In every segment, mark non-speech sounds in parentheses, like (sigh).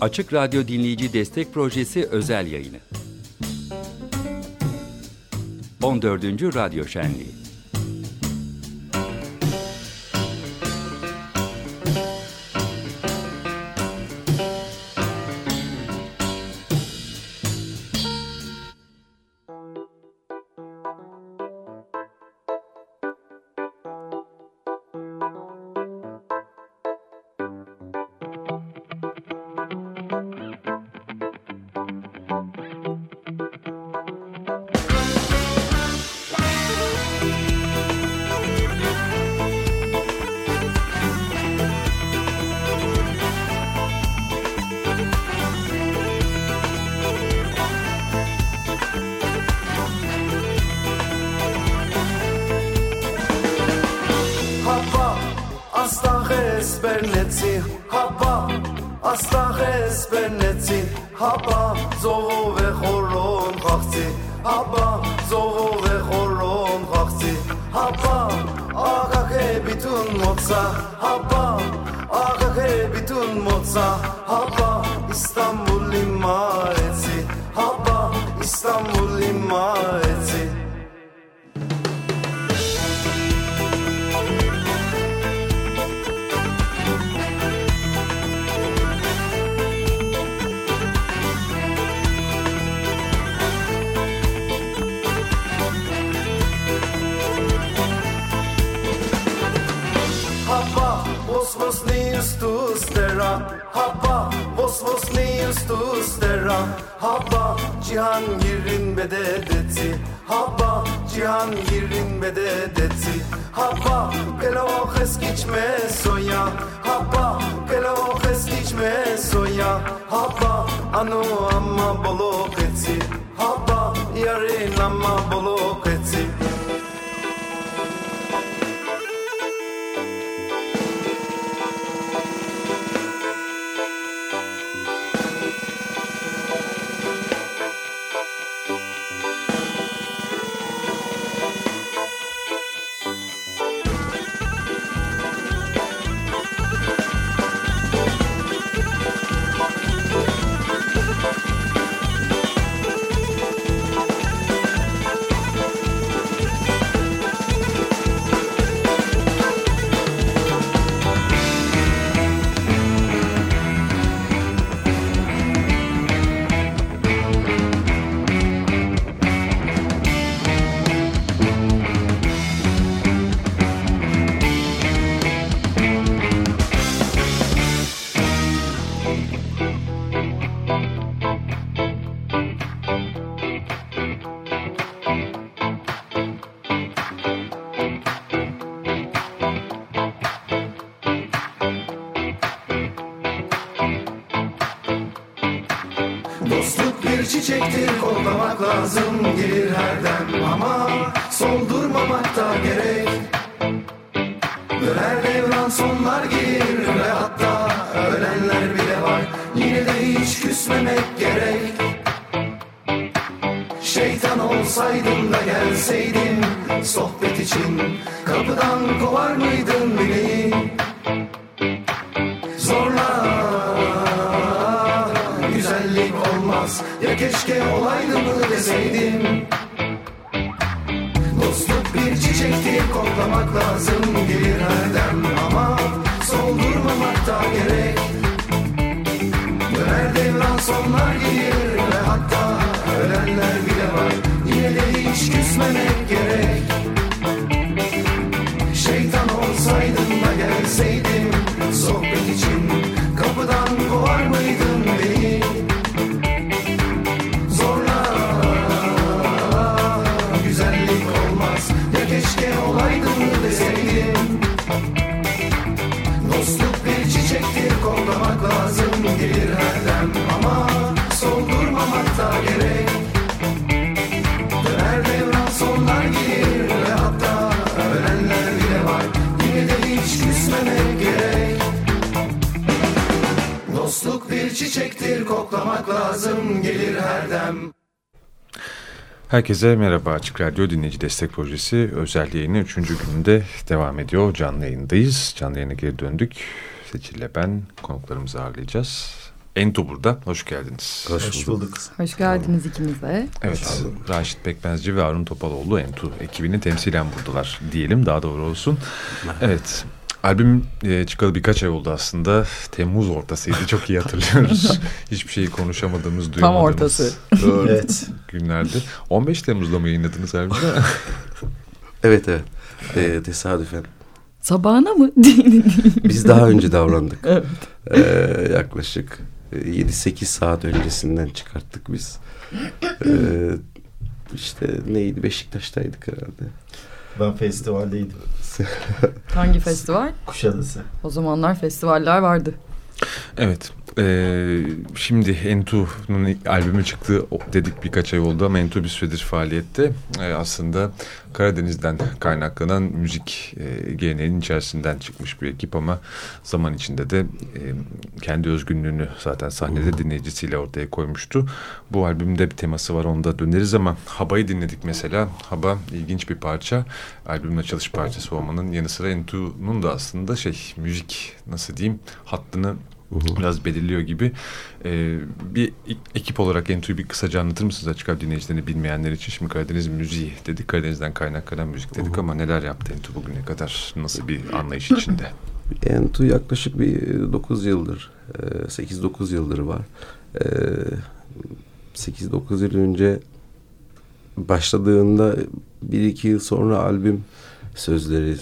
Açık Radyo Dinleyici Destek Projesi özel yayını. 14. Radyo Şenliği ესპერნეცი ჰაპა ასტახე ესპერნეცი ჰაპა ზოვე ხორონ ხახცი ჰაპა ზოვე ხორონ ხახცი ჰაპა აგაგები თუნ მოცა ჰაპა აგაგები თუნ მოცა ჰაპა ისტანბული მაეცი ჰაპა ისტანბული used to stare Haba Vos vos ne used to stare Haba Cihangir'in bededeti Haba Cihangir'in bededeti Haba Kelo geçme soya. Haba Kelo geçme soya. Haba Anu ama bolo keti Haba Yarın ama bolo keti Yine de hiç küsmemek gerek. Şeytan olsaydın da gelseydin Sohbet için kapıdan kovar mıydın beni? Zorla Güzellik olmaz. Ya keşke olaydı mı deseydin? Dostluk bir çiçekti koklamak lazım gelir her dem. Ama soldurmamak da gerek zaman sonlar gelir ve hatta ölenler bile var. Yine de hiç küsmemek gerek. Şeytan olsaydın da gelseydin sohbet için Kapıdan kovar mıydın beni? Zorla güzellik olmaz. Ya keşke olaydın deseydin Dostluk bir çiçektir kollamak lazım gelir her dem ama son durmamak da gerek Döner devran sonlar gelir ve hatta ölenler bile var Yine de hiç küsmemek gerek Dostluk bir çiçektir koklamak lazım gelir her dem Herkese merhaba Açık Radyo Dinleyici Destek Projesi özel yayını 3. gününde devam ediyor. Canlı yayındayız. Canlı yayına geri döndük. Seçil'le ben konuklarımızı ağırlayacağız. Ento burada. Hoş geldiniz. Hoş, Hoş bulduk. Hoş geldiniz ikinize. Evet, Raşit Pekmezci ve Arun Topaloğlu Ento ekibini temsilen buradalar diyelim daha doğru olsun. Evet, albüm e, çıkalı birkaç ay oldu aslında. Temmuz ortasıydı çok iyi hatırlıyoruz. (laughs) (laughs) Hiçbir şeyi konuşamadığımız, duyamadığımız. Tam ortası. (laughs) Evet. Günlerde. 15 Temmuz'da mı yayınladınız albümü? evet evet. Ee, tesadüfen. Sabahına mı? Biz daha önce davrandık. evet. Ee, yaklaşık 7-8 saat öncesinden çıkarttık biz. Ee, işte neydi Beşiktaş'taydık herhalde. Ben festivaldeydim. Hangi festival? Kuşadası. O zamanlar festivaller vardı. Evet. Ee, şimdi Entu'nun albümü çıktı dedik birkaç ay oldu ama Entu bir süredir faaliyette. Ee, aslında Karadeniz'den kaynaklanan müzik e, geleneğinin içerisinden çıkmış bir ekip ama zaman içinde de e, kendi özgünlüğünü zaten sahnede dinleyicisiyle ortaya koymuştu. Bu albümde bir teması var onda döneriz ama Haba'yı dinledik mesela. Haba ilginç bir parça. Albümün açılış parçası olmanın yanı sıra Entu'nun da aslında şey müzik nasıl diyeyim hattını Uhum. biraz belirliyor gibi. Ee, bir ekip olarak Entu'yu bir kısaca anlatır mısınız açık abi dinleyicilerini bilmeyenler için? Şimdi Karadeniz müziği dedik, Karadeniz'den kaynaklanan müzik dedik Uhum. ama neler yaptı Entu bugüne kadar? Nasıl bir anlayış içinde? (laughs) Entu yaklaşık bir 9 yıldır, 8-9 yıldır var. 8-9 yıl önce başladığında bir iki yıl sonra albüm sözleri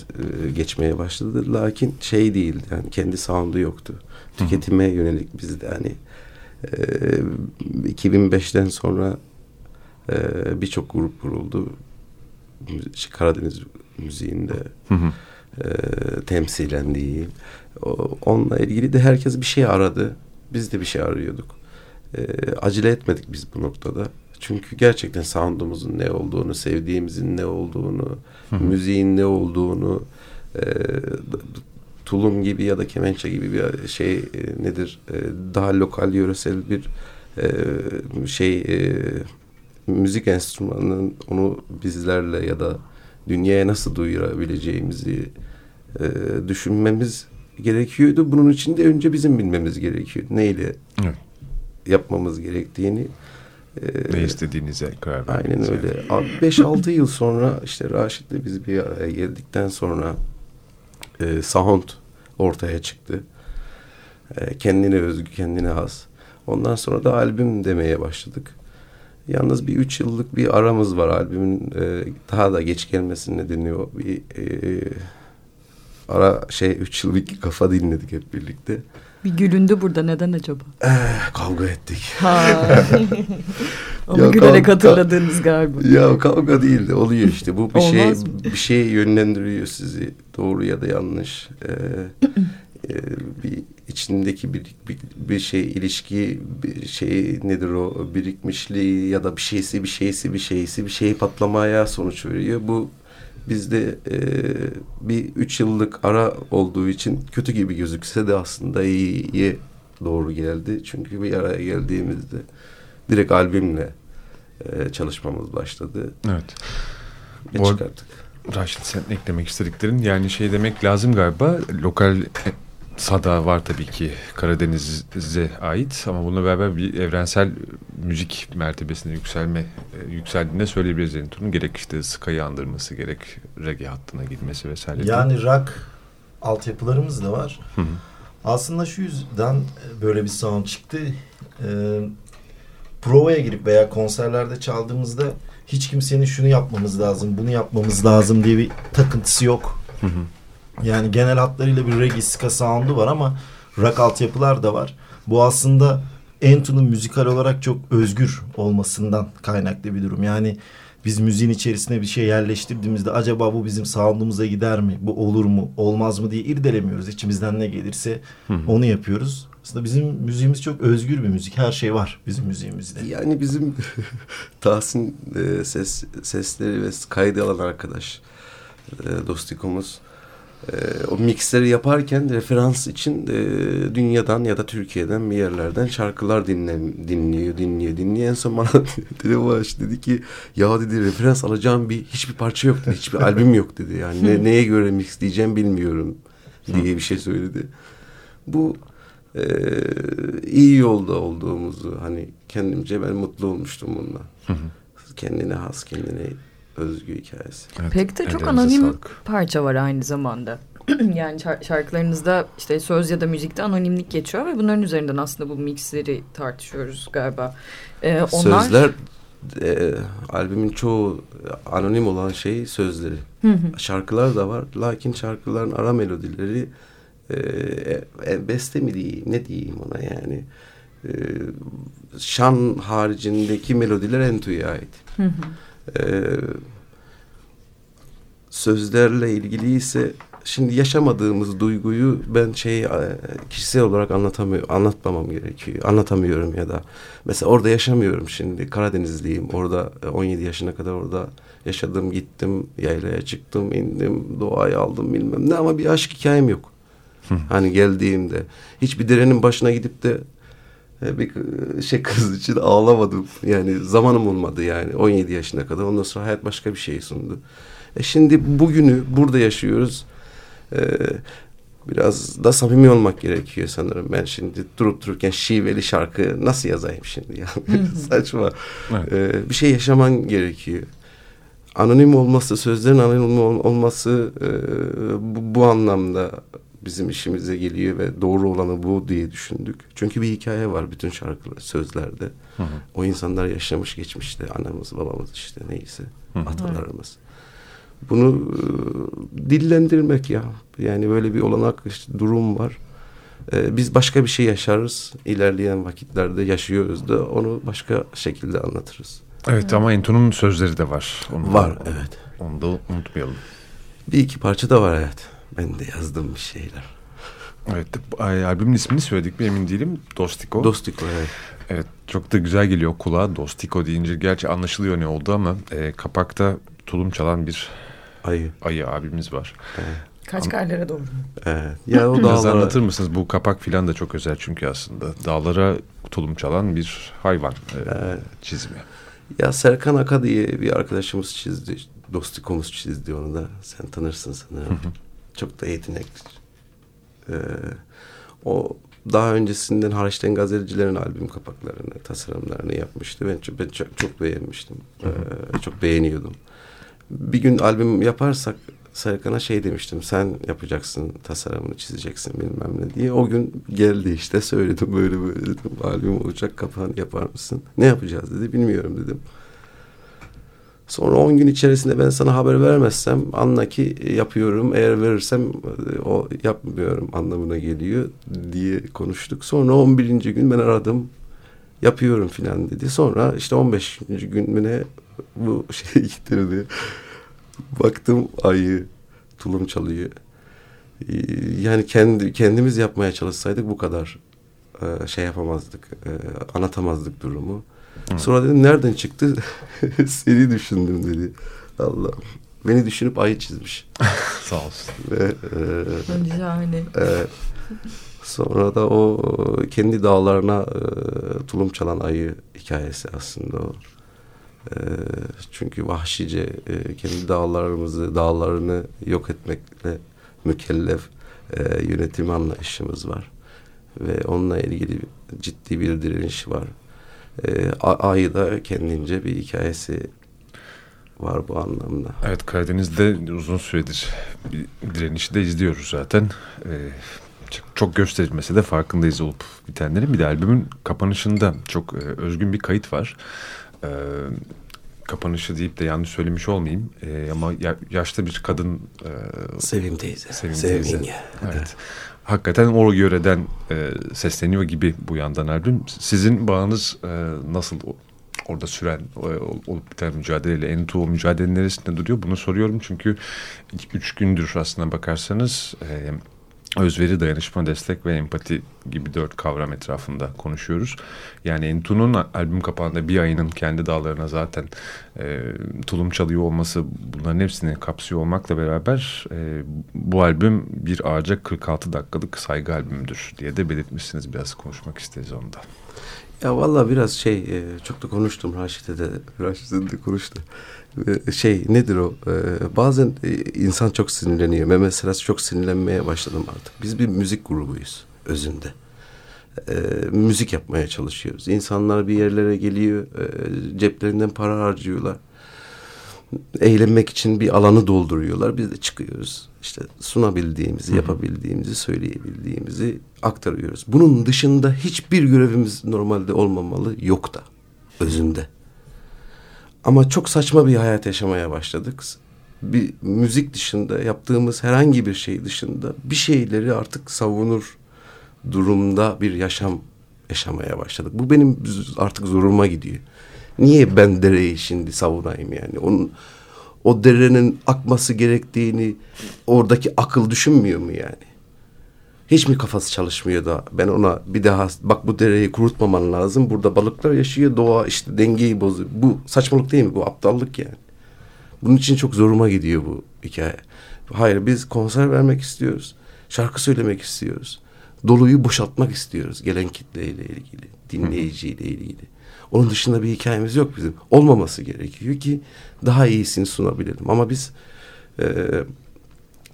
geçmeye başladı. Lakin şey değil yani kendi sound'u yoktu tüketime yönelik bizde hani e, 2005'ten sonra e, birçok grup kuruldu. Karadeniz müziğinde hı hı. E, temsilen diyeyim. O, onunla ilgili de herkes bir şey aradı. Biz de bir şey arıyorduk. E, acele etmedik biz bu noktada. Çünkü gerçekten sound'umuzun ne olduğunu, sevdiğimizin ne olduğunu, hı hı. müziğin ne olduğunu, e, tulum gibi ya da kemençe gibi bir şey e, nedir e, daha lokal yöresel bir e, şey e, müzik enstrümanının onu bizlerle ya da dünyaya nasıl duyurabileceğimizi e, düşünmemiz gerekiyordu. Bunun için de önce bizim bilmemiz gerekiyordu. Neyle evet. yapmamız gerektiğini. E, ne istediğinize karar verdiniz. Aynen öyle. 5-6 yıl sonra işte Raşit'le biz bir araya geldikten sonra e, sound ortaya çıktı. E, kendine özgü, kendine has. Ondan sonra da albüm demeye başladık. Yalnız bir üç yıllık bir aramız var albümün e, daha da geç gelmesi nedeni o. Bir e, ara şey üç yıl bir kafa dinledik hep birlikte. Bir gülündü burada neden acaba? Eh, kavga ettik. Ha. (laughs) Ama ya gülerek hatırladığınız galiba. Ya kavga değil de oluyor işte. Bu bir şey bir şey yönlendiriyor sizi doğru ya da yanlış. Ee, (clears throat) e, bir içindeki bir, bir bir şey ilişki bir şey nedir o birikmişliği ya da bir şeysi bir şeysi bir şeysi bir şey patlamaya sonuç veriyor. Bu bizde e, bir üç yıllık ara olduğu için kötü gibi gözükse de aslında iyiye doğru geldi. Çünkü bir araya geldiğimizde direkt albümle e, çalışmamız başladı. Evet. Ve Bu çıkarttık. Raşit sen eklemek istediklerin yani şey demek lazım galiba lokal Sada var tabii ki Karadeniz'e ait ama bununla beraber bir evrensel müzik mertebesine yükselme e, yükseldiğinde söyleyebiliriz Ento'nun gerek işte Sky'ı andırması gerek reggae hattına gitmesi vesaire. Yani rock altyapılarımız da var. Hı hı. Aslında şu yüzden böyle bir sound çıktı. Ee, provaya girip veya konserlerde çaldığımızda hiç kimsenin şunu yapmamız lazım, bunu yapmamız lazım diye bir takıntısı yok. Hı hı. Yani genel hatlarıyla bir reggae ska sound'u var ama rock altyapılar da var. Bu aslında Ento'nun müzikal olarak çok özgür olmasından kaynaklı bir durum. Yani biz müziğin içerisine bir şey yerleştirdiğimizde acaba bu bizim sound'umuza gider mi? Bu olur mu? Olmaz mı diye irdelemiyoruz. İçimizden ne gelirse Hı. onu yapıyoruz. Aslında bizim müziğimiz çok özgür bir müzik. Her şey var bizim müziğimizde. Yani bizim (laughs) Tahsin e, ses sesleri ve kaydı alan arkadaş e, Dostikomuz e, o mixleri yaparken referans için e, dünyadan ya da Türkiye'den bir yerlerden şarkılar dinle, dinliyor, dinliyor, dinliyor. En son bana (laughs) dedi, dedi ki ya dedi referans alacağım bir hiçbir parça yok dedi. Hiçbir albüm yok dedi. Yani ne, neye göre mixleyeceğim bilmiyorum diye bir şey söyledi. Bu e, iyi yolda olduğumuzu hani kendimce ben mutlu olmuştum bununla. Kendine has, kendine özgü hikayesi. Evet, Pek de çok anonim sağlık. parça var aynı zamanda. (clears throat) yani şar- şarkılarınızda işte söz ya da müzikte anonimlik geçiyor ve bunların üzerinden aslında bu mixleri tartışıyoruz galiba. Ee, onlar... Sözler e, albümün çoğu anonim olan şey sözleri. Hı hı. Şarkılar da var. Lakin şarkıların ara melodileri e, e, beste mi diyeyim ne diyeyim ona yani. E, şan haricindeki melodiler Entu'ya ait. Hı hı. E, sözlerle ilgili ise şimdi yaşamadığımız duyguyu ben şey e, kişisel olarak anlatamıyorum, anlatmamam gerekiyor. Anlatamıyorum ya da mesela orada yaşamıyorum şimdi. Karadenizliyim. Orada e, 17 yaşına kadar orada yaşadım, gittim, yaylaya çıktım, indim, doğayı aldım bilmem ne ama bir aşk hikayem yok. hani geldiğimde hiçbir derenin başına gidip de e, bir e, şey kız için ağlamadım. Yani zamanım olmadı yani 17 yaşına kadar. Ondan sonra hayat başka bir şey sundu. E şimdi bugünü burada yaşıyoruz. Ee, biraz da samimi olmak gerekiyor sanırım. Ben şimdi durup dururken şiveli şarkı nasıl yazayım şimdi ya? (laughs) Saçma. Evet. Ee, bir şey yaşaman gerekiyor. Anonim olması, sözlerin anonim ol- olması e, bu, bu anlamda bizim işimize geliyor ve doğru olanı bu diye düşündük. Çünkü bir hikaye var bütün şarkılar, sözlerde. O insanlar yaşamış geçmişte. Anamız, babamız işte neyse. Atalarımız. Bunu e, dillendirmek ya. Yani böyle bir olanak işte, durum var. E, biz başka bir şey yaşarız. İlerleyen vakitlerde yaşıyoruz da onu başka şekilde anlatırız. Evet ama Ento'nun sözleri de var. Onu da- Var evet. Onu da unutmayalım. Bir iki parça da var evet. Ben de yazdım bir şeyler. Evet, albümün ismini söyledik mi emin değilim. Dostiko. Dostiko evet. Evet, çok da güzel geliyor kulağa. Dostiko deyince gerçi anlaşılıyor ne oldu ama e, kapakta tulum çalan bir Ayı. ayı abimiz var. Kaç karlara doğru. Evet. Ya o Biraz dağlara... anlatır mısınız? Bu kapak filan da çok özel çünkü aslında. Dağlara tulum çalan bir hayvan e, Evet. çizimi. Ya Serkan Aka diye bir arkadaşımız çizdi. Dostikomuz çizdi onu da. Sen tanırsın sanırım. Çok da yetenekli. Ee, o daha öncesinden Haraçten Gazelcilerin albüm kapaklarını, tasarımlarını yapmıştı. Ben çok, ben çok, çok beğenmiştim. Ee, çok beğeniyordum. Bir gün albüm yaparsak Serkan'a şey demiştim. Sen yapacaksın, tasarımını çizeceksin bilmem ne diye. O gün geldi işte söyledim böyle böyle dedim. Albüm olacak kapağını yapar mısın? Ne yapacağız dedi. Bilmiyorum dedim. Sonra 10 gün içerisinde ben sana haber vermezsem anla ki yapıyorum. Eğer verirsem e, o yapmıyorum anlamına geliyor diye konuştuk. Sonra 11. gün ben aradım. Yapıyorum filan dedi. Sonra işte 15. gününe bu (laughs) şey getirdi. Baktım ayı tulum çalıyor. Ee, Yani kendi kendimiz yapmaya çalışsaydık bu kadar e, şey yapamazdık. e, Anlatamazdık durumu. Sonra dedim nereden çıktı? (laughs) Seni düşündüm dedi. Allah. Beni düşünüp ayı çizmiş. (laughs) Sağ olsun. Ve e, Şahane. Evet. Sonra da o e, kendi dağlarına e, tulum çalan ayı hikayesi aslında o. E, çünkü vahşice e, kendi dağlarımızı, dağlarını yok etmekle mükellef e, yönetim anlayışımız var. Ve onunla ilgili ciddi bir direniş var. E, a- ayı da kendince bir hikayesi var bu anlamda. Evet Karadeniz'de uzun süredir bir direnişi de izliyoruz zaten. Ee, çok, gösterilmesi de farkındayız olup bitenlerin. Bir de albümün kapanışında çok e, özgün bir kayıt var. Ee, kapanışı deyip de yanlış söylemiş olmayayım. Ee, ama ya- yaşlı bir kadın e, Sevim teyze. Sevim Sevim teyze. yenge. Evet. Hakikaten o yöreden e, sesleniyor gibi bu yandan albüm. Sizin bağınız e, nasıl orada süren e, olup biten mücadeleyle en o mücadelenin neresinde duruyor? Bunu soruyorum çünkü üç gündür aslına bakarsanız e, özveri, dayanışma, destek ve empati gibi dört kavram etrafında konuşuyoruz. Yani Entu'nun albüm kapağında bir ayının kendi dağlarına zaten e, tulum çalıyor olması bunların hepsini kapsıyor olmakla beraber e, bu albüm bir ağaca 46 dakikalık saygı albümüdür diye de belirtmişsiniz. Biraz konuşmak isteriz onda. Ya valla biraz şey e, çok da konuştum Raşit'e de Raşit'e de konuştu. E, Şey nedir o? E, Bazen e, insan çok sinirleniyor. Ben mesela çok sinirlenmeye başladım artık. Biz bir müzik grubuyuz özünde. e, müzik yapmaya çalışıyoruz. İnsanlar bir yerlere geliyor, e, ceplerinden para harcıyorlar. Eğlenmek için bir alanı dolduruyorlar. Biz de çıkıyoruz. İşte sunabildiğimizi, yapabildiğimizi, söyleyebildiğimizi aktarıyoruz. Bunun dışında hiçbir görevimiz normalde olmamalı, yok da özünde. Ama çok saçma bir hayat yaşamaya başladık. Bir müzik dışında yaptığımız herhangi bir şey dışında bir şeyleri artık savunur durumda bir yaşam yaşamaya başladık. Bu benim artık zoruma gidiyor. Niye ben dereyi şimdi savunayım yani? Onun o derenin akması gerektiğini oradaki akıl düşünmüyor mu yani? Hiç mi kafası çalışmıyor da ben ona bir daha bak bu dereyi kurutmaman lazım. Burada balıklar yaşıyor doğa işte dengeyi bozuyor. Bu saçmalık değil mi? Bu aptallık yani. Bunun için çok zoruma gidiyor bu hikaye. Hayır biz konser vermek istiyoruz. Şarkı söylemek istiyoruz. Doluyu boşaltmak istiyoruz gelen kitleyle ilgili, dinleyiciyle ilgili. Onun dışında bir hikayemiz yok bizim. Olmaması gerekiyor ki daha iyisini sunabilelim. Ama biz e,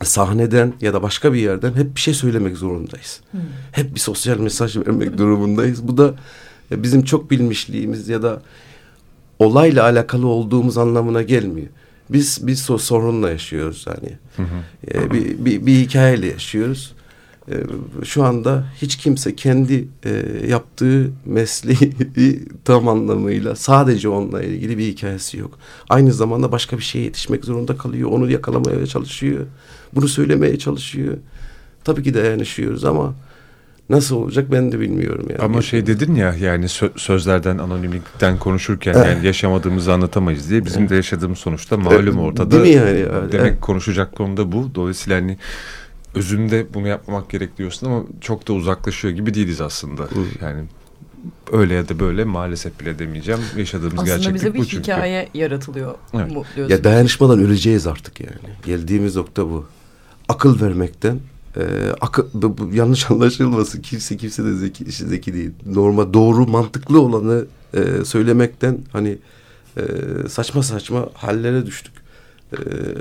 sahneden ya da başka bir yerden hep bir şey söylemek zorundayız. Hmm. Hep bir sosyal mesaj vermek durumundayız. Bu da e, bizim çok bilmişliğimiz ya da olayla alakalı olduğumuz anlamına gelmiyor. Biz biz sorunla yaşıyoruz hani. Hı hı. E, bir, bir, bir hikayeyle yaşıyoruz. E, şu anda hiç kimse kendi e, yaptığı mesleği (laughs) tam anlamıyla sadece onunla ilgili bir hikayesi yok. Aynı zamanda başka bir şeye yetişmek zorunda kalıyor. Onu yakalamaya çalışıyor. Bunu söylemeye çalışıyor. Tabii ki dayanışıyoruz ama nasıl olacak ben de bilmiyorum yani. Ama şey dedin ya yani sö- sözlerden anonimlikten konuşurken evet. yani yaşamadığımızı anlatamayız diye bizim evet. de yaşadığımız sonuçta malum evet. ortada. Değil mi yani? Demek evet. konuşacak konuda bu. Dolayısıyla hani özünde bunu yapmamak gerek diyorsun ama çok da uzaklaşıyor gibi değiliz aslında. Hı. Yani öyle ya da böyle maalesef bile demeyeceğim. Yaşadığımız Aslında gerçeklik bize bir bu çünkü. hikaye yaratılıyor. Evet. Bu, ya dayanışmadan öleceğiz artık yani. Geldiğimiz nokta bu. Akıl vermekten e, akıl, bu, bu, yanlış anlaşılmasın. Kimse kimse de zeki, zeki değil. Normal doğru mantıklı olanı e, söylemekten hani e, saçma saçma hallere düştük. E,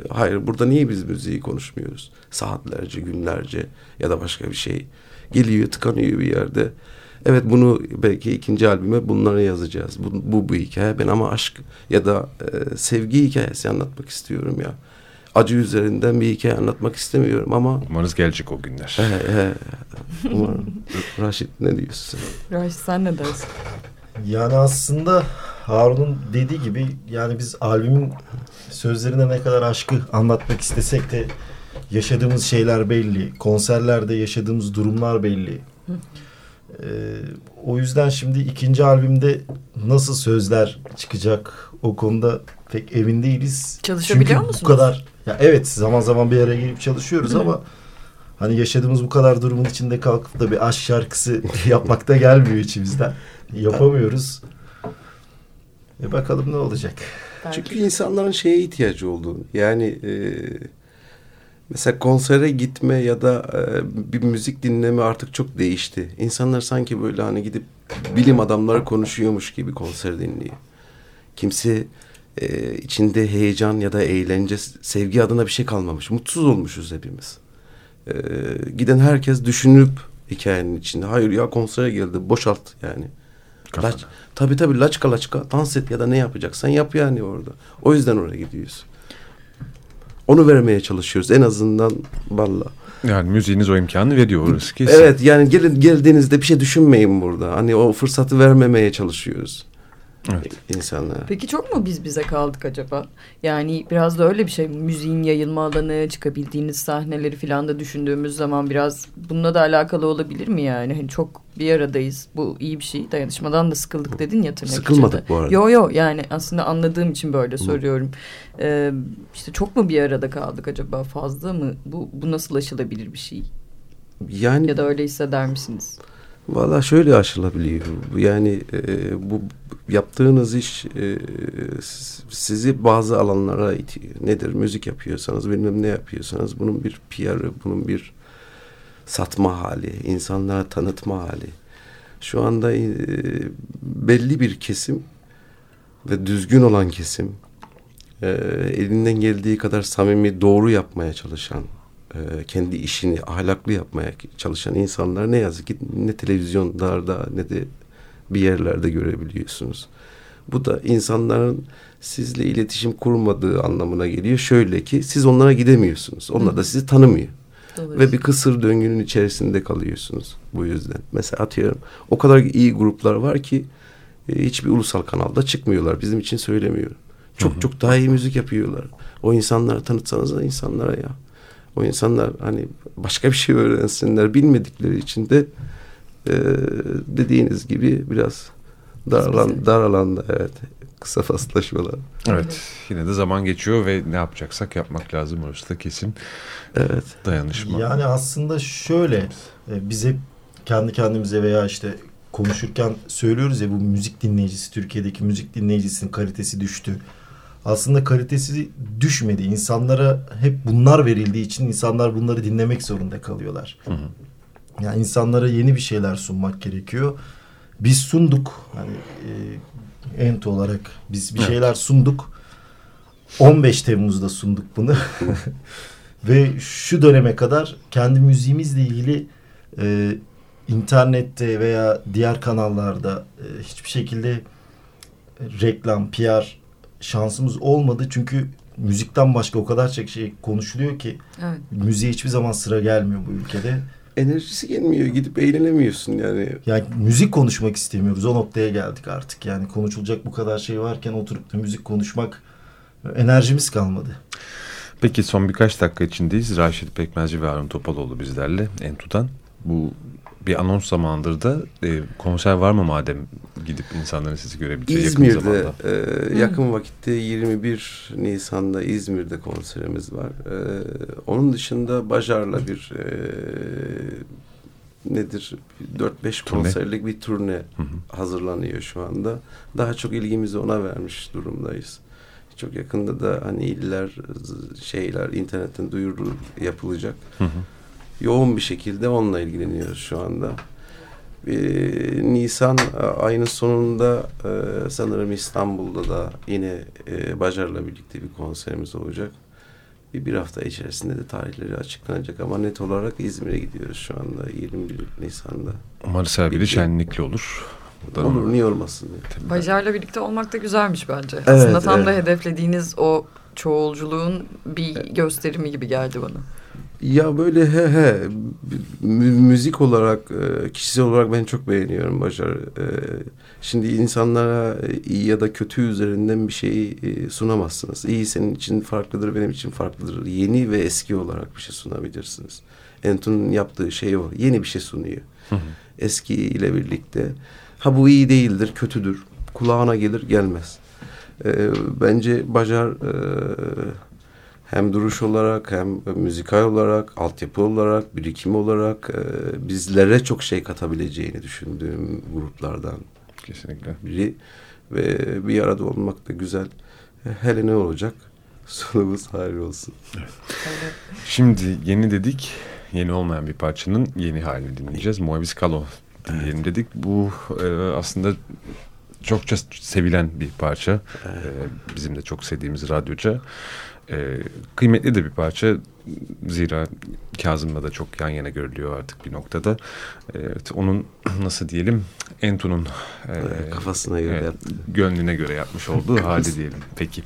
hayır burada niye biz müziği konuşmuyoruz? Saatlerce, günlerce ya da başka bir şey. Geliyor tıkanıyor bir yerde. Evet bunu belki ikinci albüme bunları yazacağız. Bu, bu, bu hikaye ben ama aşk ya da e, sevgi hikayesi anlatmak istiyorum ya. Acı üzerinden bir hikaye anlatmak istemiyorum ama... Umarız gelecek o günler. He, he. Umarım. Raşit ne diyorsun? Raşit sen ne dersin? Yani aslında Harun'un dediği gibi yani biz albümün sözlerine ne kadar aşkı anlatmak istesek de yaşadığımız şeyler belli. Konserlerde yaşadığımız durumlar belli. Ee, o yüzden şimdi ikinci albümde nasıl sözler çıkacak o konuda pek emin değiliz. Çalışabiliyor Çünkü musunuz? bu kadar ya evet zaman zaman bir araya gelip çalışıyoruz ama hani yaşadığımız bu kadar durumun içinde kalkıp da bir aşk şarkısı (laughs) yapmak da gelmiyor içimizden. Yapamıyoruz. E bakalım ne olacak. Çünkü insanların şeye ihtiyacı olduğu yani e, Mesela konsere gitme ya da e, bir müzik dinleme artık çok değişti. İnsanlar sanki böyle hani gidip bilim adamları konuşuyormuş gibi konser dinliyor. Kimse e, içinde heyecan ya da eğlence, sevgi adına bir şey kalmamış. Mutsuz olmuşuz hepimiz. E, giden herkes düşünüp hikayenin içinde. Hayır ya konsere geldi boşalt yani. Laç, tabii tabii laçka laçka dans et ya da ne yapacaksan yap yani orada. O yüzden oraya gidiyorsun. Onu vermeye çalışıyoruz en azından valla. Yani müziğiniz o imkanı veriyor orası kesin. Evet yani gelin geldiğinizde bir şey düşünmeyin burada. Hani o fırsatı vermemeye çalışıyoruz. Evet. insanlara. Peki çok mu biz bize kaldık acaba? Yani biraz da öyle bir şey. Müziğin yayılma alanı, çıkabildiğiniz sahneleri falan da düşündüğümüz zaman biraz bununla da alakalı olabilir mi yani? Hani çok bir aradayız. Bu iyi bir şey. Dayanışmadan da sıkıldık dedin ya tırnak Sıkılmadık içinde. bu arada. Yo yo yani aslında anladığım için böyle soruyorum. Ee, işte çok mu bir arada kaldık acaba? Fazla mı? Bu, bu nasıl aşılabilir bir şey? Yani ya da öyle hisseder misiniz? Valla şöyle aşılabiliyor. Yani e, bu yaptığınız iş e, sizi bazı alanlara itiyor. Nedir? Müzik yapıyorsanız, bilmem ne yapıyorsanız bunun bir PR'ı, bunun bir satma hali, insanlara tanıtma hali. Şu anda e, belli bir kesim ve düzgün olan kesim, e, elinden geldiği kadar samimi, doğru yapmaya çalışan e, kendi işini ahlaklı yapmaya çalışan insanlar ne yazık ki ne televizyonlarda ne de bir yerlerde görebiliyorsunuz. Bu da insanların sizle iletişim kurmadığı anlamına geliyor. Şöyle ki siz onlara gidemiyorsunuz. Onlar da sizi tanımıyor. Ve bir kısır döngünün içerisinde kalıyorsunuz bu yüzden. Mesela atıyorum o kadar iyi gruplar var ki e, hiçbir ulusal kanalda çıkmıyorlar. Bizim için söylemiyorum. Çok hı hı. çok daha iyi müzik yapıyorlar. O insanları tanıtsanız da insanlara ya. O insanlar hani başka bir şey öğrensinler bilmedikleri için de e, dediğiniz gibi biraz dar, alan, dar alanda evet kısa paslaşmalar. Evet. Yine de zaman geçiyor ve ne yapacaksak yapmak lazım orası da kesin. Evet. Dayanışma. Yani aslında şöyle e, bize kendi kendimize veya işte konuşurken söylüyoruz ya bu müzik dinleyicisi Türkiye'deki müzik dinleyicisinin kalitesi düştü. Aslında kalitesi düşmedi. İnsanlara hep bunlar verildiği için insanlar bunları dinlemek zorunda kalıyorlar. Hı hı. Yani insanlara yeni bir şeyler sunmak gerekiyor. Biz sunduk. Hani e, ent olarak biz bir şeyler sunduk. 15 Temmuz'da sunduk bunu. (laughs) (laughs) Ve şu döneme kadar kendi müziğimizle ilgili e, internette veya diğer kanallarda e, hiçbir şekilde reklam, PR şansımız olmadı. Çünkü müzikten başka o kadar çok şey konuşuluyor ki evet. müziğe hiçbir zaman sıra gelmiyor bu ülkede. Enerjisi gelmiyor. Gidip eğlenemiyorsun yani. Yani müzik konuşmak istemiyoruz. O noktaya geldik artık. Yani konuşulacak bu kadar şey varken oturup da müzik konuşmak enerjimiz kalmadı. Peki son birkaç dakika içindeyiz. Raşit Pekmezci ve Harun Topaloğlu bizlerle Entu'dan. Bu bir anons zamandır da e, konser var mı madem gidip insanların sizi görebileceği İzmir'de, yakın zamanda? E, yakın vakitte 21 Nisan'da İzmir'de konserimiz var. E, onun dışında Bajar'la bir e, nedir 4-5 konserlik bir turne hı hı. hazırlanıyor şu anda. Daha çok ilgimizi ona vermiş durumdayız. Çok yakında da hani iller şeyler internetten duyuru yapılacak. Hı hı yoğun bir şekilde onunla ilgileniyoruz şu anda. Ee, Nisan ayının sonunda e, sanırım İstanbul'da da yine e, Bacar'la birlikte bir konserimiz olacak. Bir, bir hafta içerisinde de tarihleri açıklanacak ama net olarak İzmir'e gidiyoruz şu anda 21 Nisan'da. Umarız her biri şenlikli olur. Olur niye olmasın? Diye. Bacar'la birlikte olmak da güzelmiş bence. Evet, Aslında tam evet. da hedeflediğiniz o çoğulculuğun bir gösterimi gibi geldi bana. Ya böyle he he müzik olarak e, kişisel olarak ben çok beğeniyorum Başar. E, şimdi insanlara iyi ya da kötü üzerinden bir şeyi e, sunamazsınız. İyi senin için farklıdır benim için farklıdır. Yeni ve eski olarak bir şey sunabilirsiniz. Entun'un yaptığı şey o. Yeni bir şey sunuyor. Eski ile birlikte. Ha bu iyi değildir, kötüdür. Kulağına gelir gelmez. Bence Bacar hem duruş olarak hem müzikal olarak, altyapı olarak, birikim olarak e, bizlere çok şey katabileceğini düşündüğüm gruplardan kesinlikle biri ve bir arada olmak da güzel. Hele ne olacak? (laughs) Sonumuz hayır olsun. Şimdi yeni dedik. Yeni olmayan bir parçanın yeni halini dinleyeceğiz. Moevis Kalo dinleyelim evet. dedik. Bu e, aslında çokça sevilen bir parça. Evet. E, bizim de çok sevdiğimiz radyoca. E, kıymetli de bir parça. Zira Kazım'la da çok yan yana görülüyor artık bir noktada. Evet, onun (clears throat) nasıl diyelim Entu'nun e, kafasına göre e, gönlüne göre yapmış olduğu (laughs) hali diyelim. Peki.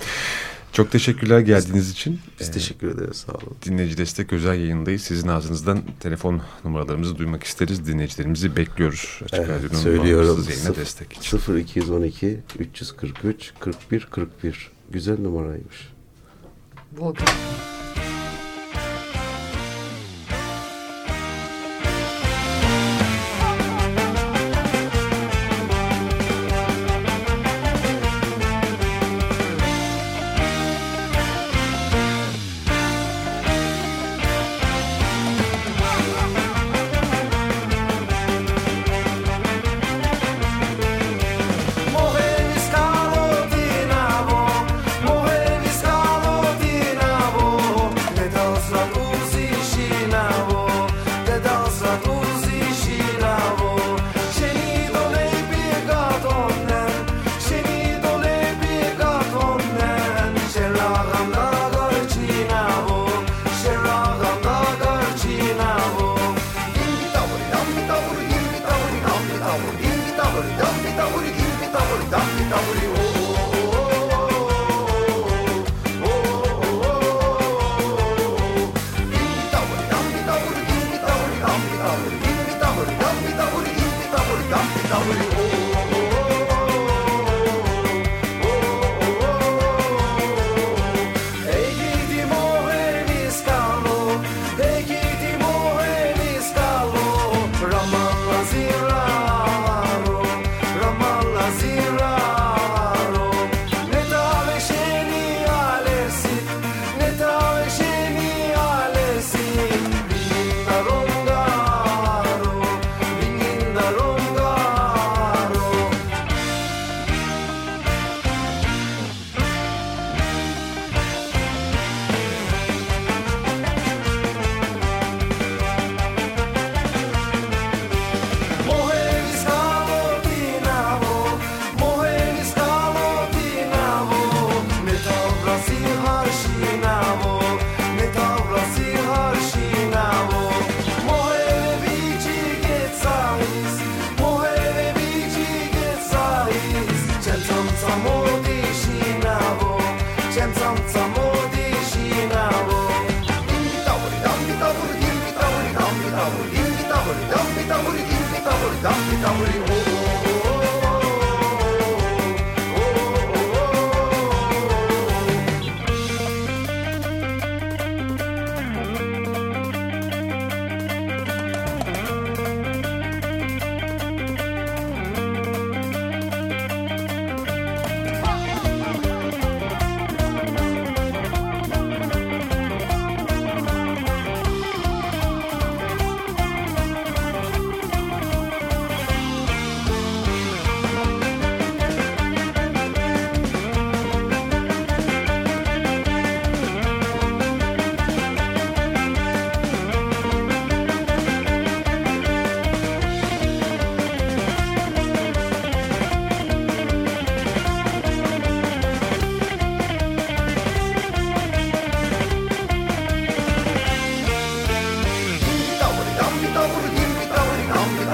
Çok teşekkürler geldiğiniz için. Biz ee, teşekkür ederiz sağ olun. Dinleyici Destek özel yayındayız. Sizin ağzınızdan telefon numaralarımızı duymak isteriz. Dinleyicilerimizi bekliyoruz. Açık evet, söylüyorum. yayına destek için. 0212 343 41 41 güzel numaraymış. Вот.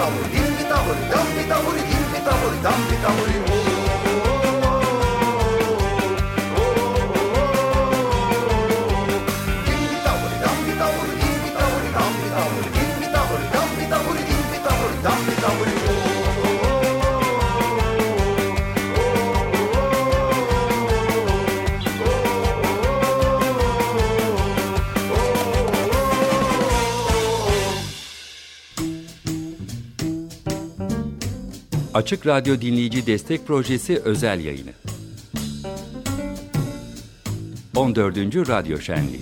power. Açık Radyo Dinleyici Destek Projesi özel yayını. 14. Radyo Şenliği